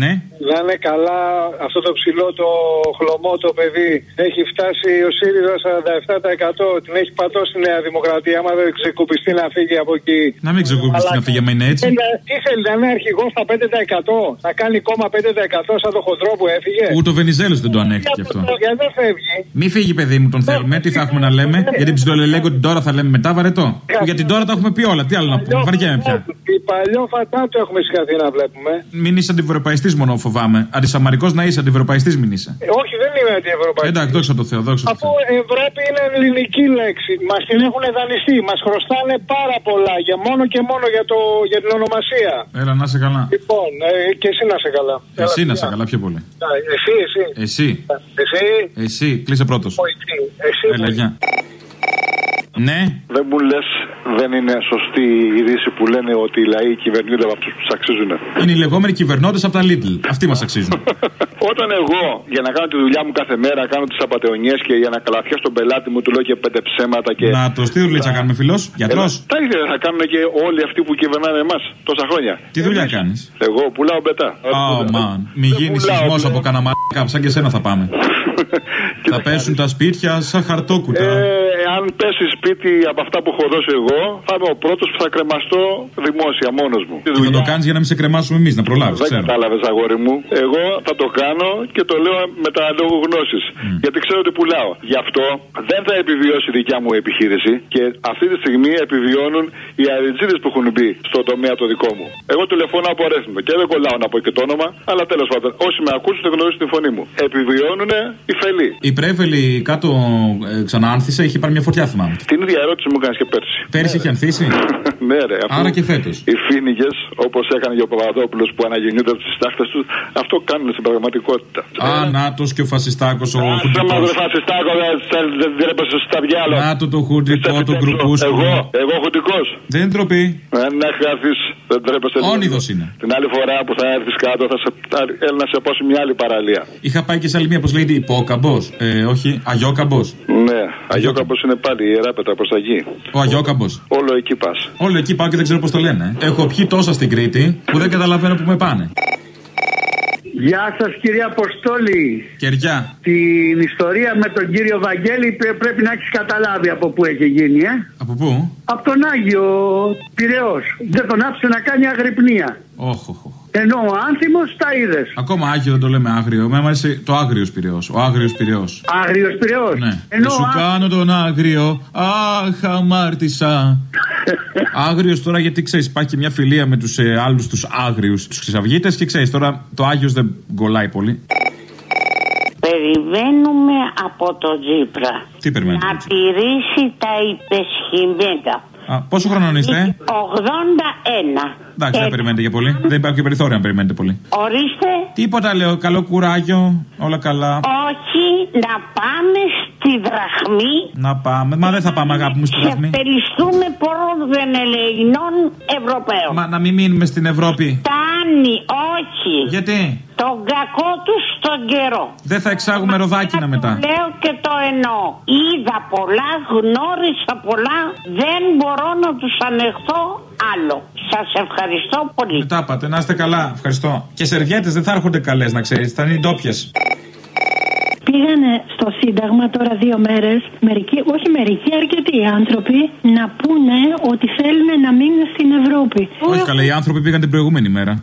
Ναι. Να είναι καλά αυτό το ψηλό το χλωμό το παιδί. Έχει φτάσει ο ΣΥΡΙΖΑ 47%. Την έχει πατώσει η Νέα Δημοκρατία. Άμα δεν ξεκουπιστεί να φύγει από εκεί. Να μην ξεκουπιστεί να φύγει, άμα είναι έτσι. Τι θέλει, να είναι αρχηγός στα 5%. Να κάνει κόμμα 5% σαν το χοντρό που έφυγε. Ούτε ο Βενιζέλος δεν το ανέχτηκε αυτό. Γιατί δεν φεύγει. Μη φύγει, παιδί μου, τον θέλουμε. Τι θα έχουμε να λέμε; Για την ψιλολελέγκο την τώρα θα λέμε μετά βαρετό. Για την τώρα τα έχουμε πει όλα. Τι άλλο να πούμε; Βαριέμαι πια. Η παλιό φατάτο έχουμε συγχαθεί να βλέπουμε. Μην είσαι αντιευρωπαϊστής μόνο φοβάμαι. Αντισαμαρικός να είσαι, αντιευρωπαϊστής μην είσαι. Ε, όχι, δεν είμαι αντιευρωπαϊστής. Εντάξει, δόξα τω Θεώ, δόξα τω Αφού Ευρώπη είναι ελληνική λέξη. Μας την έχουν δανειστεί. Μας χρωστάνε πάρα πολλά για μόνο και μόνο για, το, για την ονομασία. Έλα, να σε καλά. Λοιπόν, ε, και εσύ να σε καλά. Εσύ να σε καλά, πιο πολύ. Α, Εσύ, εσύ. Εσύ. Εσύ. Εσύ, κλείσε πρώτος. Όχι, εσύ. Έλα, γεια. Ναι. Δεν μου λες, δεν είναι σωστή η ρίση που λένε ότι οι λαοί κυβερνούνται από αυτούς που τους αξίζουν. Είναι οι λεγόμενοι κυβερνώντε από τα Lidl. Αυτοί μας αξίζουν. Όταν εγώ για να κάνω τη δουλειά μου κάθε μέρα κάνω τις απαταιωνιές και για να καλαθιάσω τον πελάτη μου του λέω και πέντε ψέματα και. Να το τι δουλειά κάνουμε, φιλός. Γιατρός. Ε, τα ίδια θα κάνουν και όλοι αυτοί που κυβερνάνε εμάς τόσα χρόνια. Τι δουλειά κάνεις; Εγώ πουλάω μπετά. Oh man. Μη γίνει σεισμός από κανένα σαν και σένα θα πάμε. θα πέσουν τα σπίτια σαν χαρτόκουτα. Ε, αν πέσει σπίτι από αυτά που έχω δώσει εγώ, θα είμαι ο πρώτος που θα κρεμαστώ δημόσια μόνος μου. Και θα το κάνεις για να μην σε κρεμάσουμε εμείς, να προλάβεις. Δεν κατάλαβες, αγόρι μου. Εγώ θα το κάνω και το λέω με τα λόγου γνώση. Γιατί ξέρω ότι πουλάω. Γι' αυτό δεν θα επιβιώσει η δικιά μου επιχείρηση και αυτή τη στιγμή επιβιώνουν οι αριτσίδε που έχουν μπει στο τομέα το δικό μου. Εγώ τηλεφωνώ από αρέθμο και δεν κολλάω να πω και το όνομα, αλλά τέλος πάντων όσοι με ακούσουν θα γνωρίζουν τη φωνή μου. Επιβιώνουν οι φελοί. Η πρέβελη κάτω ε, ξανά άνθησε, είχε πάρει μια φωτιά θυμάμαι. Την ίδια ερώτηση μου έκανε και πέρσι. Πέρσι είχε ανθίσει; ναι, ρε. Άρα και φέτος. Οι φίνικε, όπως έκανε και ο Παπαδόπουλος που αναγεννιούνται από τις τάχτε τους, αυτό κάνουν στην πραγματικότητα. Α, Νάτος και ο Φασιστάκος ο Χουντικό. Α, Φασιστάκο, δεν τρέπεσαι στα διάλογα. Νάτο το Χουντικό, το γκρουπούσκο. Εγώ, εγώ Χουντικός. Δεν είναι ντροπή. Δεν να χάθει, δεν τρέπεσαι. Όνειδος είναι. Την άλλη φορά που θα έρθεις κάτω θα σε έλα να σε πω σε μια άλλη παραλία. Είχα πάει και σε άλλη μία, πώ λέγεται, υπόκαμπος. Ε, όχι, αγιόκαμπος. Ναι, αγιόκαμπος είναι πάλι η ιεράπετρα προς τα γη. Ο αγιόκαμπος. Όλο εκεί πας. Όλο εκεί πάω και δεν ξέρω πώς το λένε. Έχω πιει τόσα στην Κρήτη που δεν καταλαβαίνω που με πάνε. Γεια σας κύριε Αποστόλη. Κεριά. Την ιστορία με τον κύριο Βαγγέλη πρέπει να έχεις καταλάβει από πού έχει γίνει, ε. Από πού; Από τον Άγιο Πυραιό. Δεν τον άφησε να κάνει αγρυπνία. Όχι, όχι. Ενώ ο άνθιμος τα είδες. Ακόμα άγιο δεν το λέμε άγριο. Με αρέσει το άγριος πυρεό. Ο άγριος πυρεό. Άγριος πυρεό. Ναι. Ενώ σου α... κάνω τον άγριο. Αχ, αμάρτησα. άγριος τώρα γιατί ξέρεις, υπάρχει και μια φιλία με τους ε, άλλους τους άγριους, τους χρυσαυγίτε και ξέρεις τώρα το άγιος δεν κολλάει πολύ. Περιμένουμε από το Τζίπρα Τι περιμένετε. να τηρήσει τα υπεσχημένα. Α, πόσο χρονών είστε; 81. Εντάξει, δεν περιμένετε για πολύ. Δεν υπάρχει και περιθώριο να περιμένετε πολύ. Ορίστε. Τίποτα λέω. Καλό κουράγιο. Όλα καλά. Όχι, να πάμε στη δραχμή. Να πάμε. Μα δεν θα πάμε, αγάπη μου, στη Και δραχμή. περιστούμε πόρων Ελεηνών Ευρωπαίων. Μα να μην μείνουμε στην Ευρώπη. Φτάνει, όχι. Γιατί; Τον κακό τους στον καιρό. Δεν θα εξάγουμε ροδάκινα μετά. Λέω και το εννοώ. Είδα πολλά, γνώρισα πολλά. Δεν μπορώ να τους ανεχθώ άλλο. Σας ευχαριστώ πολύ. Μετά πάτε, να είστε καλά. Ευχαριστώ. Και σερβιέτες δεν θα έρχονται καλές, να ξέρεις. Θα είναι οι ντόπιες. Πήγανε στο Σύνταγμα τώρα δύο μέρες, μερικοί, όχι μερικοί, αρκετοί άνθρωποι, να πούνε ότι θέλουν να μείνουν στην Ευρώπη. Όχι καλά, οι άνθρωποι πήγαν την προηγούμενη μέρα.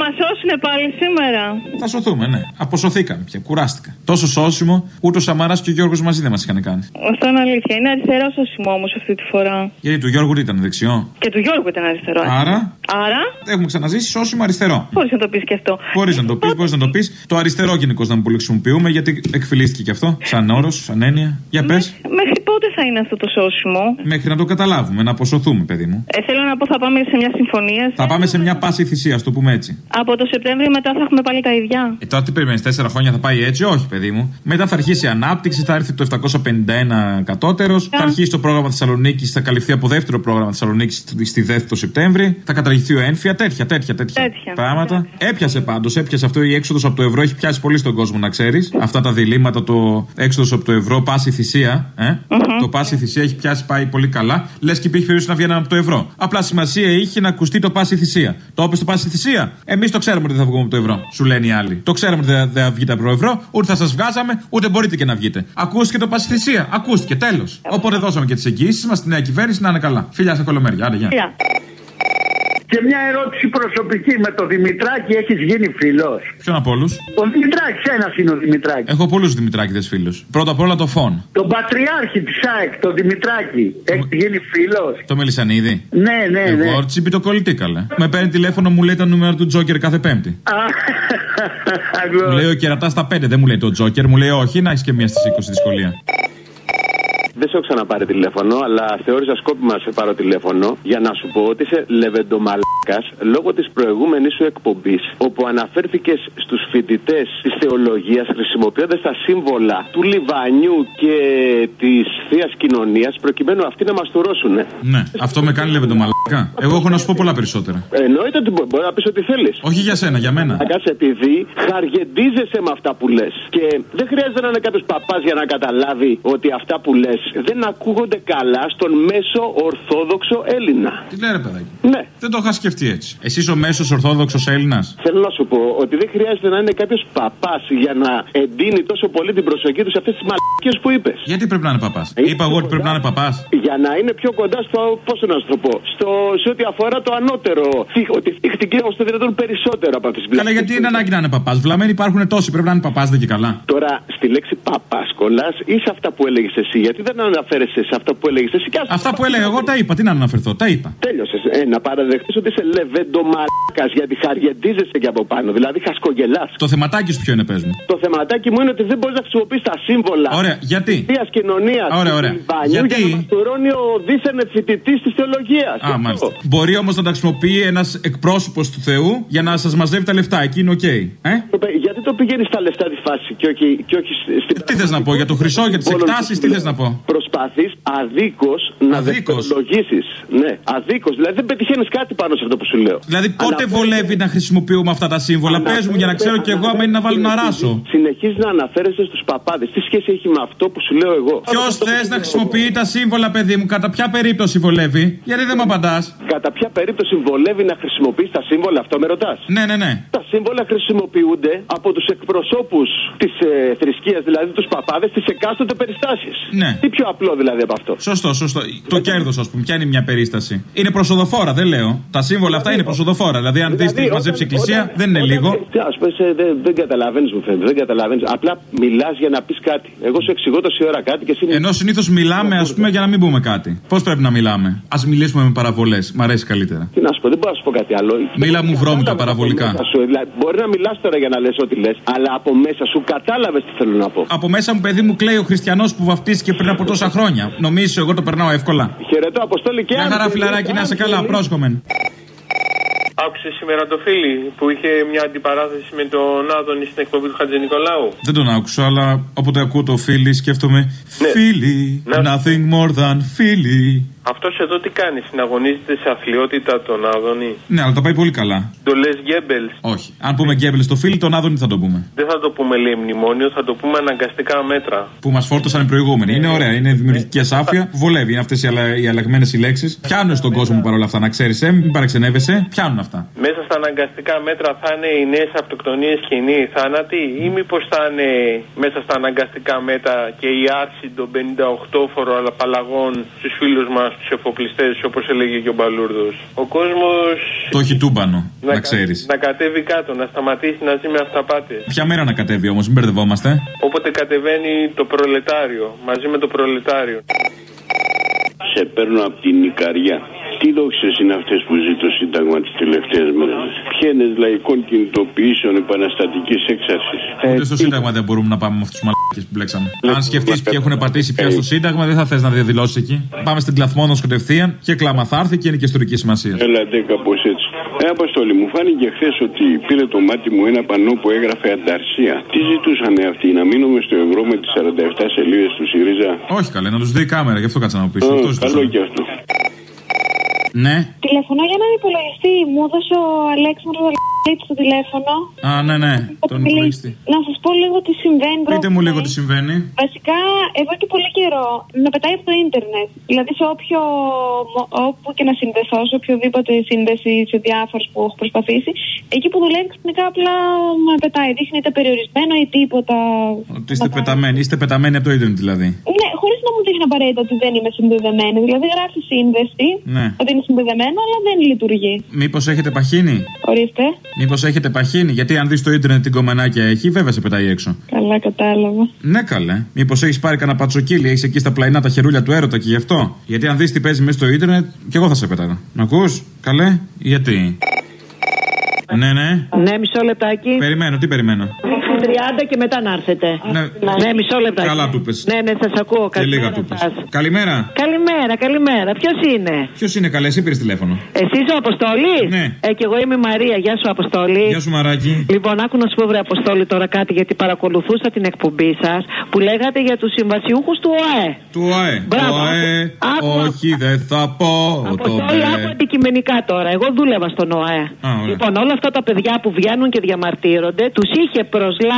Θα μας σώσουν πάλι σήμερα. Θα σωθούμε, ναι. Αποσωθήκαμε πια. Κουράστηκα. Τόσο σώσιμο, ούτε ο Σαμαράς και ο Γιώργος μαζί δεν μας είχαν κάνει. Αυτό είναι αλήθεια. Είναι αριστερό σώσιμο όμως αυτή τη φορά. Γιατί του Γιώργου τι ήταν δεξιό; Και του Γιώργου ήταν αριστερό. ε. Άρα Άρα, έχουμε ξαναζήσει σώσιμο αριστερό. μπορείς να το πεις και αυτό. Μπορείς να το πεις, μπορείς να το πεις. Το αριστερό γενικώ να μην πολύ χρησιμοποιούμε γιατί εκφυλίστηκε και αυτό. Σαν όρος, σαν έννοια. Για πες. Μέχρι πότε θα είναι αυτό το σώσιμο; Μέχρι να το καταλάβουμε, να αποσωθούμε, παιδί μου. Ε, θέλω να πω, θα πάμε σε μια συμφωνία. Θα πάμε σε μια πάση θυσία, ας το πούμε έτσι. Από το Σεπτέμβριο μετά θα έχουμε πάλι τα ίδια. Ε, τώρα τι περιμένεις, τέσσερα χρόνια θα πάει έτσι, όχι, παιδί παιδί μου. Μετά θα αρχίσει η ανάπτυξη, θα έρθει το 751 κατώτερος, θα αρχίσει το πρόγραμμα Θεσσαλονίκης, θα καλυφθεί από δεύτερο πρόγραμμα Θεσσαλονίκης στη ΔΕΘ το Σεπτέμβρη, θα καταργηθεί ο έμφυα, τέτοια, τέτοια, τέτοια, Τέτοια. πράγματα. Έπιασε πάντως, έπιασε αυτό η έξοδος από το ευρώ, έχει πιάσει πολύ στον κόσμο να ξέρεις. Αυτά τα διλήμματα, το έξοδος από το ευρώ, πάση θυσία. Ε; Το πάση θυσία έχει πιάσει πάει πολύ καλά. Λες και υπήρχε περίπτωση να βγαίνουν από το ευρώ. Απλά σημασία είχε να ακουστεί το πάση θυσία. Το είπε το πάση θυσία. Εμείς το ξέρουμε ότι δεν θα βγούμε από το ευρώ. Σου λένε οι άλλοι. Το ξέρουμε ότι δεν δεν θα βγείτε από το ευρώ, ούτε θα σας βγάζαμε, ούτε μπορείτε και να βγείτε. Ακούστηκε το πάση θυσία. Ακούστηκε, τέλος. Οπότε δώσαμε και τις εγγυήσεις μας στη νέα κυβέρνηση να είναι καλά. Φιλιά στα κολομέρια. Άντε, γεια. Γεια. Και μια ερώτηση προσωπική με το Δημητράκη έχεις γίνει φίλος. Ποιον από όλους; Ο Δημητράκης, ένας είναι ο Δημητράκης. Έχω πολλούς Δημητράκηδες φίλους. Πρώτα απ' όλα το φων. Τον πατριάρχη της ΑΕΚ, τον Δημητράκη. Έχεις γίνει φίλος; Το Μελισανίδη. Ναι, ναι, ναι. Εγώ τσίπη το κολλητή καλέ. Με παίρνει τηλέφωνο, μου λέει τα νούμερα του Τζόκερ κάθε Πέμπτη. Α, Μου λέει ο κερατά στα 5, δεν μου λέει το Τζόκερ, μου λέει όχι, να έχεις και μία στις 20 δυσκολία. Δεν σε έχω ξαναπάρει τηλέφωνο, αλλά θεώρησα σκόπιμα σε πάρω τηλέφωνο για να σου πω ότι είσαι λεβεντομαλάκας λόγω της προηγούμενης σου εκπομπής, όπου αναφέρθηκες στους φοιτητές της θεολογίας χρησιμοποιώντας τα σύμβολα του Λιβανιού και της θείας κοινωνίας, προκειμένου αυτοί να μας τουρώσουν. Ναι, αυτό με κάνει λεβέντο μαλακά. Εγώ έχω να σου πω πολλά περισσότερα. Εννοείται ότι μπο- μπορεί να πεις ό,τι θέλεις. Όχι για σένα, για μένα. Αγκάς επειδή χαργεντίζεσαι με αυτά που λες. Και δεν χρειάζεται να είναι κάποιος παπάς για να καταλάβει ότι αυτά που λες δεν ακούγονται καλά στον μέσο Ορθόδοξο Έλληνα. Τι λέει ρε παιδάκι. Ναι. Δεν το είχα σκεφτεί έτσι. Εσύ ο μέσος Ορθόδοξος Έλληνας; Θέλω να σου πω ότι δεν χρειάζεται να είναι κάποιος παπάς για να εντείνει τόσο πολύ την προσοχή τους σε αυτές τις μαλακίες που είπες. Γιατί πρέπει να είναι παπάς; Είπα εγώ ότι πρέπει να είναι παπάς. Για να είναι πιο κοντά στο. Πώς να σου το πω. Στο, σε ό,τι αφορά το ανώτερο. θύχ- Ότι θύχτηκε ω το δυνατόν περισσότερο από αυτέ τις Καλά, γιατί είναι ανάγκη να είναι παπάς. Βλαμμένοι υπάρχουν τόσοι, πρέπει να είναι παπάς, δεν και καλά. Τώρα, στη λέξη παπάσκολα ή σε αυτά που έλεγες εσύ, γιατί δεν αναφέρεσαι σε αυτά που έλεγες εσύ. Και ας- Αυτά που έλεγα εγώ τα είπα, τι να αναφερθώ, τα είπα. Τέλειωσε. Ε, να παραδεχτείς ότι είσαι λεβεντομαλάκας γιατί χαριεντίζεσαι και από πάνω. Δηλαδή χασκογελάς. Το θεματάκι σου ποιο είναι, πες μου. Το θεματάκι μου είναι ότι δεν μπορείς να χρησιμοποιείς τα σύμβολα Ωραία, γιατί; Θεία κοινωνίας Ωραία, ωραία. για Γιατί; να μα τουρώνει ο δίθεν φοιτητή της θεολογίας. Α, μάλιστα. Μπορεί όμως να τα χρησιμοποιεί ένας εκπρόσωπος του Θεού για να σας μαζεύει τα λεφτά. Εκεί είναι οκ. Ε; Γιατί το πηγαίνεις στα λεφτά της φάσης και όχι, και όχι στην. Τι θες να πω, για το χρυσό, για τις εκτάσεις, τι θες να πω; Προσπαθείς αδίκως να Αδίκως. δευτερολογήσεις. Ναι, αδίκως. Δηλαδή δεν πετυχαίνεις κάτι πάνω σε αυτό που σου λέω. Δηλαδή, πότε βολεύει να χρησιμοποιούμε αυτά τα σύμβολα; Πε μου για να ξέρω κι εγώ άμα είναι να βάλω κάνα ράσο. Συνεχίζεις να αναφέρεσαι στους παπάδες. Τι σχέση έχει με αυτό που σου λέω εγώ; Ποιος θες να χρησιμοποιεί τα σύμβολα, παιδί μου, κατά ποια περίπτωση βολεύει; Γιατί δεν μου απαντάς. Κατά ποια περίπτωση βολεύει να χρησιμοποιείς τα σύμβολα, αυτό με ρωτάς. Ναι, ναι, ναι. Τα σύμβολα χρησιμοποιούνται από τους εκπροσώπους της ε, θρησκείας, δηλαδή τους παπάδες, τις εκάστοτε περιστάσεις. Ναι. Τι πιο απλό δηλαδή από αυτό. Σωστό, σωστό. Το κέρδος, ας πούμε, ποια είναι μια περίσταση. Είναι προσοδοφόρα, δεν λέω. Τα σύμβολα αυτά είναι προσοδοφόρα. Δηλαδή, αν δεις τι έχει μαζέψει η εκκλησία, δεν είναι λίγο. Α πούμε, σε- δεν, δεν καταλαβαίνεις, μου φαίνεται. Δεν καταλαβαίνεις. Απλά μιλάς για να πεις κάτι. Εγώ σου εξηγώ τόση ώρα κάτι και εσύ. Ενώ συνήθως μιλάμε, ας πούμε, για να μην πούμε κάτι. Πώς πρέπει να μιλάμε; Α μιλήσουμε με παραβολές. Μ' αρέσει καλύτερα. Τι να σου πω, δεν μπορώ να σου πω κάτι άλλο. Μίλα μου βρώμικα Κατάλαβες παραβολικά. από μέσα σου. Δηλαδή, μπορεί να μιλάς τώρα για να λες ό,τι λες, αλλά από μέσα σου κατάλαβες τι θέλω να πω. Από μέσα μου, παιδί μου, κλαίει ο χριστιανός που βαφτίστηκε πριν από τόσα χρόνια. Νομίζω εγώ το περνάω εύκολα. Χαιρετώ, Αποστόλη και Μια αν- χαρά φιλαράκι, να είσαι καλά, πρόσχομεν. Άκουσες σήμερα το φίλι που είχε μια αντιπαράθεση με τον Άδωνη στην εκπομπή του Χατζη Νικολάου; Δεν τον άκουσα, αλλά όποτε ακούω το φίλι, σκέφτομαι. Φίλι, Ναι. nothing more than φίλι. Αυτός εδώ τι κάνει, συναγωνίζεται σε αθλειότητα τον Άδωνη; Ναι, αλλά τα πάει πολύ καλά. Το λες Γκέμπελς; Όχι. Αν πούμε γκέμπελς στο φίλι, τον Άδωνη θα το πούμε. Δεν θα το πούμε λέει μνημόνιο, θα το πούμε αναγκαστικά μέτρα. Που μας φόρτωσαν οι προηγούμενοι. Είναι ωραία, είναι δημιουργική ασάφεια. Βολεύει. Είναι αυτές οι, αλλα... οι αλλαγμένες οι λέξεις. Πιάνουν στον κόσμο παρόλα αυτά, να ξέρεις, ε, μην παραξενεύεσαι. Πιάνουν αυτά. Μέσα στα αναγκαστικά μέτρα θα είναι οι νέες αυτοκτονίες και οι νέοι θάνατοι, ή μήπως θα είναι μέσα στα αναγκαστικά μέτρα και η άρση των 58 φοροαπαλλαγών στους φίλους μας, τους εφοπλιστές, όπως έλεγε και ο Μπαλούρδος. Ο κόσμος. Το έχει τούμπανο, να ξέρεις. Να κατέβει κάτω, να σταματήσει να ζει με αυταπάτες. Ποια μέρα να κατέβει όμως, μην μπερδευόμαστε. Όποτε κατεβαίνει το προλετάριο, μαζί με το προλετάριο. Σε παίρνω από την Ικαριά. Τι δόξες είναι αυτές που ζει το Σύνταγμα τις τελευταίες μέρες; Ποιε οικογένειε λαϊκών κινητοποιήσεων επαναστατικής έξαρσης; Ούτε στο Σύνταγμα δεν μπορούμε να πάμε με αυτούς τους μαλακίε που μπλέξαμε. Αν σκεφτείς ποιοι έχουν πατήσει πια στο Σύνταγμα, δεν θα θες να διαδηλώσεις εκεί. Πάμε στην Κλαθμόνο κατευθείαν και κλάμα θα έρθει και είναι και ιστορική σημασία. Έλατε κάπως έτσι. Ε, Αποστόλη, μου φάνηκε χθες ότι πήρε το μάτι μου ένα πανό που έγραφε Ανταρσία. Τι ζητούσαν αυτοί, να μείνουμε στο ευρώ με τις 47 σελίδες του ΣΥΡΙΖΑ; Όχι καλέ, να τους δει η κάμερα, γι' αυτό κάτσα να μου πεις. Α, Αυτό καλό ζητούσα. και αυτό. Ναι. Τηλεφωνώ για έναν υπολογιστή. Μου έδωσε ο Αλέξανδρος Αλέξανδρος το τηλέφωνο. Α, ναι, ναι. Θα Τον του μιλήσω. υπολογιστή. Να σας πω λίγο τι συμβαίνει. Πείτε μου πρόβλημα. λίγο τι συμβαίνει. Βασικά, εδώ και πολύ καιρό με πετάει από το ίντερνετ. Δηλαδή, σε όποιο, μο- όπου και να συνδεθώ, σε οποιοδήποτε σύνδεση, σε διάφορε που έχω προσπαθήσει, εκεί που δουλεύει ξαφνικά απλά με πετάει. Δείχνει είτε περιορισμένο ή τίποτα. Ότι είστε πεταμένοι. Είστε πεταμένοι από το ίντερνετ δηλαδή. Ναι, χωρίς να μου δείχνει απαραίτητα ότι δεν είμαι συνδεδεμένη. Δηλαδή, γράφει σύνδεση, Ναι. ότι είναι συνδεδεμένο, αλλά δεν λειτουργεί. Μήπως έχετε παχύνει; Ορίστε. Μήπως έχετε παχύνει; Γιατί αν δεις το ίντερνετ την κομμενάκια έχει, βέβαια σε πετάει έξω. Καλά, κατάλαβα. Ναι, καλέ. Μήπως έχεις πάρει κανένα πατσοκύλι, έχεις εκεί στα πλαϊνά τα χερούλια του έρωτα και γι' αυτό. Γιατί αν δεις τι παίζει μέσα στο ίντερνετ, κι εγώ θα σε πετάγα. Να ακούς, καλέ, γιατί; Ναι, ναι. Ναι, μισό λεπτάκι. Περιμένω, τι περιμένω; 30 και μετά να έρθετε. Ναι. Ναι, μισό λεπτάκι. Καλά του πες. Ναι, ναι, σας ακούω. Και λίγα Καλημέρα του πες. σας. Καλημέρα. Καλημέρα, καλημέρα. Ποιος είναι; Ποιος είναι καλέ, εσύ πήρες τηλέφωνο. Εσύ ο Αποστόλης; Ναι. Ε, και εγώ είμαι η Μαρία. Γεια σου, Αποστόλη. Γεια σου, Μαράκι. Λοιπόν, άκου να σου πω, βρε Αποστόλη, τώρα κάτι, γιατί παρακολουθούσα την εκπομπή σας που λέγατε για τους συμβασιούχους του ΟΑΕ. Του ΟΑΕ. Μπράβο. Το ΑΕ. Άκου. Όχι, δεν θα πω. Το Αποστόλη, άκου μπε. αντικειμενικά τώρα. Εγώ δούλευα στον ΟΑΕ. Α, ωραία. Λοιπόν, όλα αυτά τα παιδιά που βγαίνουν και διαμαρτύρονται, τους είχε προσλάβει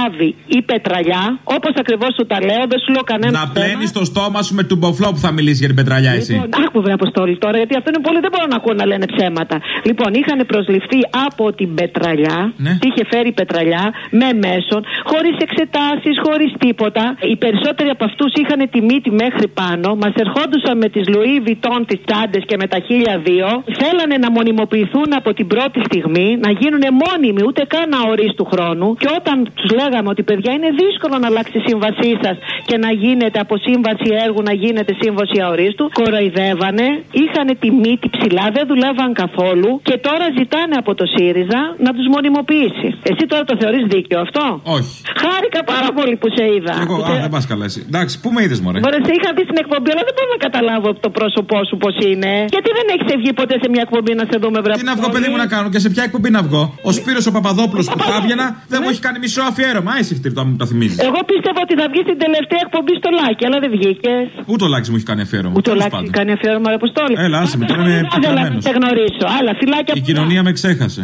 η πετραλιά, όπως ακριβώς σου τα λέω, δεν σου λέω κανένα. Να πλένεις το στόμα σου με τον μποφλό που θα μιλήσει για την πετραλιά, εσύ. Λοιπόν, άκου βρε Αποστόλη τώρα, γιατί αυτό είναι πολύ, δεν μπορώ να ακούω να λένε ψέματα. Λοιπόν, είχαν προσληφθεί από την πετραλιά, Ναι. τι είχε φέρει η πετραλιά, με μέσον, χωρίς εξετάσεις, χωρίς τίποτα. Οι περισσότεροι από αυτούς είχαν τη μύτη μέχρι πάνω, μας ερχόντουσαν με τις Louis Vuitton, τις τσάντες και με τα χίλια δύο. Θέλανε να μονιμοποιηθούν από την πρώτη στιγμή, να γίνουν μόνιμοι, ούτε καν αορίστου χρόνου. Και όταν τους λέγαμε ότι παιδιά είναι δύσκολο να αλλάξει η σύμβασή σας και να γίνεται από σύμβαση έργου να γίνεται σύμβαση αορίστου, κοροϊδεύανε, είχαν τη μύτη ψηλά, δεν δουλεύαν καθόλου και τώρα ζητάνε από το ΣΥΡΙΖΑ να τους μονιμοποιήσει. Εσύ τώρα το θεωρείς δίκαιο αυτό; Όχι. Χάρηκα πάρα πολύ που σε είδα. Εγώ, Που α, σε- δεν πας καλά εσύ. Εντάξει, πού με είδες, Μωρέ; Μωρέ, σε είχα δει στην εκπομπή, αλλά δεν μπορώ να καταλάβω το πρόσωπό σου πώς είναι. Γιατί δεν έχεις βγει ποτέ σε μια εκπομπή να σε δούμε, βρε. Τι να βγω, παιδί μου, να κάνω και σε ποια εκπομπή να βγω; Ο Σπύρος ο Παπαδόπουλος που θα έβγαινα δεν μου έχει κάνει μισό αφιέρωμα. Α, εσύ χτύρτο μου το θυμίζεις. Εγώ πίστευα ότι θα βγεις στην τελευταία εκπομπή στο Λάκι, αλλά δεν βγήκες. Ούτε ο Λάκης μου έχει κάνει αφιέρωμα. Ούτε ο Τέλος Λάκι πάντων. κάνει αφιέρωμα, ρε Αποστόλη. Έλα, άσε με, τώρα είμαι Δεν θέλω να πικραμένος. σε γνωρίσω. Άλλα, φυλάκια Η κοινωνία με ξέχασε.